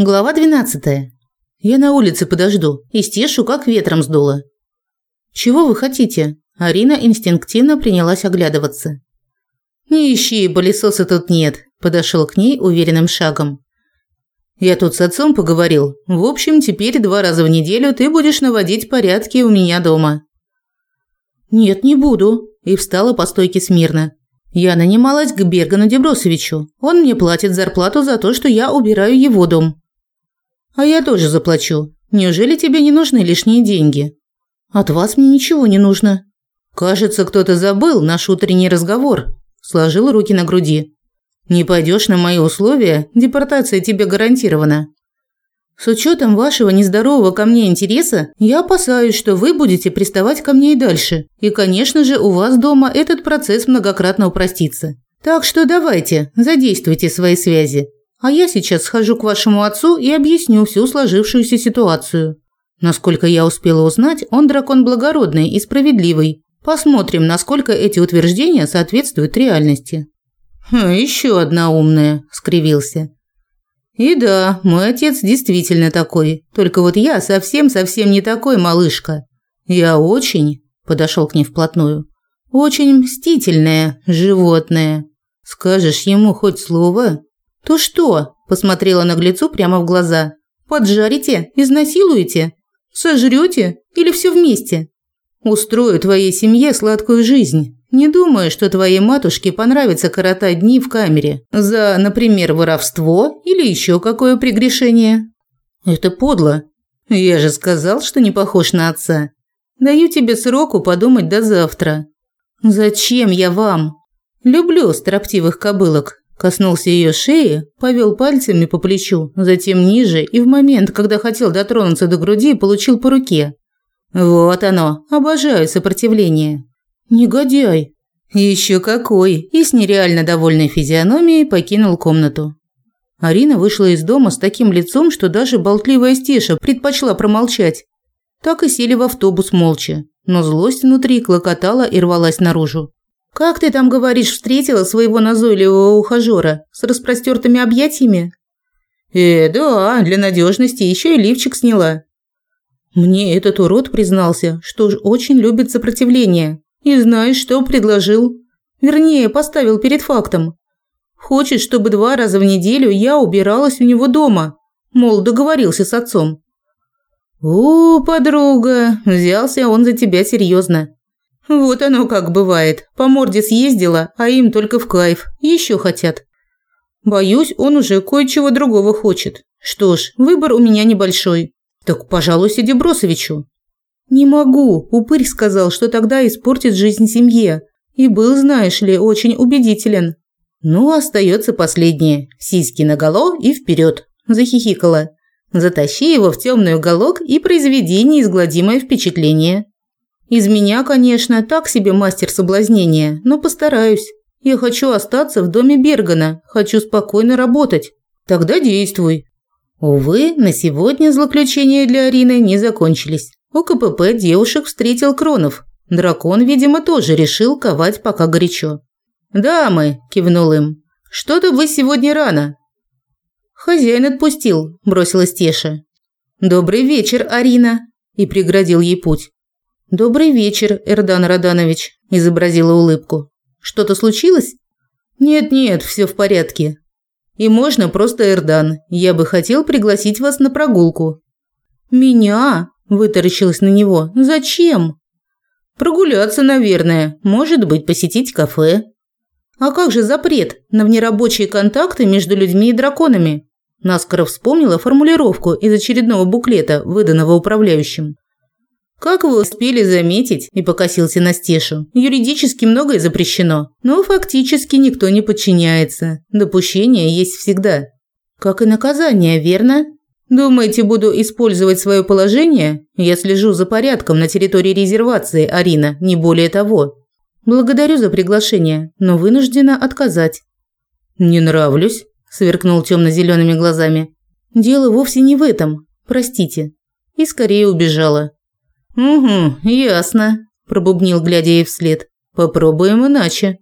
Глава 12. Я на улице подожду и стешу как ветром сдуло. Чего вы хотите? Арина инстинктивно принялась оглядываться. Не ищи, пылесоса тут нет, подошел к ней уверенным шагом. Я тут с отцом поговорил. В общем, теперь два раза в неделю ты будешь наводить порядки у меня дома. Нет, не буду, и встала по стойке смирно. Я нанималась к Бергану Дебросовичу. Он мне платит зарплату за то, что я убираю его дом. А я тоже заплачу. Неужели тебе не нужны лишние деньги? От вас мне ничего не нужно. Кажется, кто-то забыл наш утренний разговор. Сложил руки на груди. Не пойдешь на мои условия, депортация тебе гарантирована. С учетом вашего нездорового ко мне интереса, я опасаюсь, что вы будете приставать ко мне и дальше. И, конечно же, у вас дома этот процесс многократно упростится. Так что давайте, задействуйте свои связи. А я сейчас схожу к вашему отцу и объясню всю сложившуюся ситуацию. Насколько я успела узнать, он дракон благородный и справедливый. Посмотрим, насколько эти утверждения соответствуют реальности. Хм, еще одна умная, скривился. И да, мой отец действительно такой. Только вот я совсем-совсем не такой, малышка. Я очень, подошел к ней вплотную. Очень мстительное животное. Скажешь ему хоть слово, «То что?» – посмотрела наглецу прямо в глаза. «Поджарите? Изнасилуете? Сожрете? Или все вместе? Устрою твоей семье сладкую жизнь. Не думаю, что твоей матушке понравится коротать дни в камере за, например, воровство или еще какое прегрешение». «Это подло. Я же сказал, что не похож на отца. Даю тебе сроку подумать до завтра». «Зачем я вам?» «Люблю строптивых кобылок. Коснулся ее шеи, повел пальцами по плечу, затем ниже и в момент, когда хотел дотронуться до груди, получил по руке. Вот оно, обожаю сопротивление. Негодяй. Еще какой. И с нереально довольной физиономией покинул комнату. Арина вышла из дома с таким лицом, что даже болтливая Стеша предпочла промолчать. Так и сели в автобус молча, но злость внутри клокотала и рвалась наружу. «Как ты там, говоришь, встретила своего назойливого ухажёра? С распростёртыми объятиями?» «Э, да, для надёжности ещё и лифчик сняла». Мне этот урод признался, что ж очень любит сопротивление. И знаешь, что предложил? Вернее, поставил перед фактом. Хочет, чтобы два раза в неделю я убиралась у него дома. Мол, договорился с отцом. «У, подруга, взялся он за тебя серьезно. Вот оно как бывает. По морде съездила, а им только в кайф. Еще хотят. Боюсь, он уже кое-чего другого хочет. Что ж, выбор у меня небольшой. Так пожалуйся Дебросовичу. Не могу. Упырь сказал, что тогда испортит жизнь семье. И был, знаешь ли, очень убедителен. Ну, остается последнее. Сиськи наголо и вперед. Захихикала. Затащи его в темный уголок и произведи неизгладимое впечатление. Из меня, конечно, так себе мастер соблазнения, но постараюсь. Я хочу остаться в доме Бергана, хочу спокойно работать. Тогда действуй. Увы, на сегодня злоключения для Арины не закончились. У КПП девушек встретил Кронов. Дракон, видимо, тоже решил ковать пока горячо. «Дамы», – кивнул им, – «что-то вы сегодня рано». «Хозяин отпустил», – бросилась Теша. «Добрый вечер, Арина», – и преградил ей путь. «Добрый вечер, Эрдан Раданович», – изобразила улыбку. «Что-то случилось?» «Нет-нет, все в порядке. И можно просто Эрдан. Я бы хотел пригласить вас на прогулку». «Меня?» – вытаращилась на него. «Зачем?» «Прогуляться, наверное. Может быть, посетить кафе». «А как же запрет на внерабочие контакты между людьми и драконами?» Наскоро вспомнила формулировку из очередного буклета, выданного управляющим. Как вы успели заметить, и покосился на Стешу, юридически многое запрещено, но фактически никто не подчиняется. Допущение есть всегда. Как и наказание, верно? Думаете, буду использовать свое положение? Я слежу за порядком на территории резервации, Арина, не более того. Благодарю за приглашение, но вынуждена отказать. Не нравлюсь, сверкнул темно-зелеными глазами. Дело вовсе не в этом. Простите. И скорее убежала. «Угу, ясно», – пробубнил, глядя ей вслед. «Попробуем иначе».